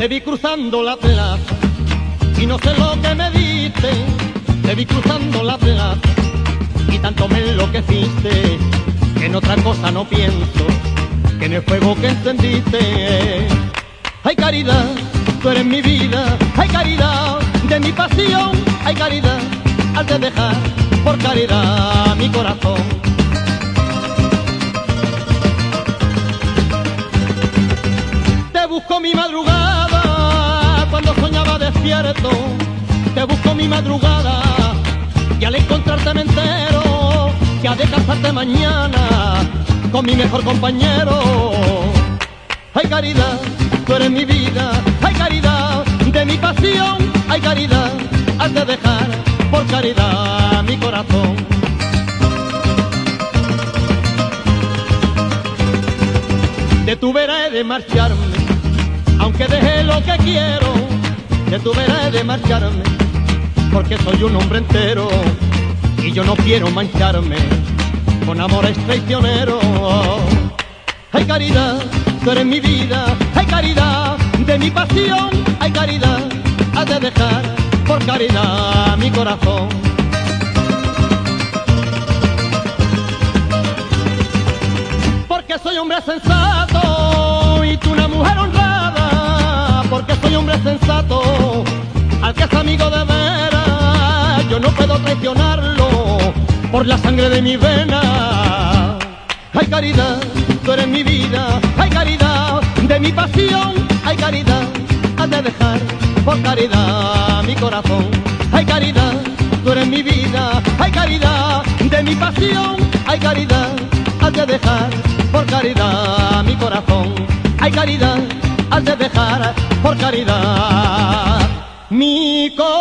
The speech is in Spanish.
Te vi cruzando la plaza y no sé lo que me diste. Te vi cruzando la plaza y tanto me enloqueciste que en otra cosa no pienso que en el fuego que encendiste. Hay caridad, tú eres mi vida. Hay caridad de mi pasión. Hay caridad al de dejar por caridad mi corazón. Te busco mi madrugada despierto. Te busco mi madrugada y al encontrarte me entero que ha de casarte mañana con mi mejor compañero. Hay caridad, tú eres mi vida. Hay caridad de mi pasión. Hay caridad, has de dejar por caridad mi corazón. De tu vera he de marcharme, aunque deje lo que quiero. De tu vera he de marcharme, porque soy un hombre entero y yo no quiero mancharme con amores traicioneros. Hay caridad, tú eres mi vida, hay caridad de mi pasión, hay caridad, has de dejar por caridad mi corazón. Porque soy hombre sensato y tú una mujer honrada, porque soy hombre sensato, puedo traicionarlo por la sangre de mi vena. Hay caridad, tú eres mi vida, hay caridad de mi pasión, hay caridad, has de dejar por caridad mi corazón. Hay caridad, tú eres mi vida, hay caridad de mi pasión, hay caridad, has de dejar por caridad mi corazón. Hay caridad, has de dejar por caridad mi corazón.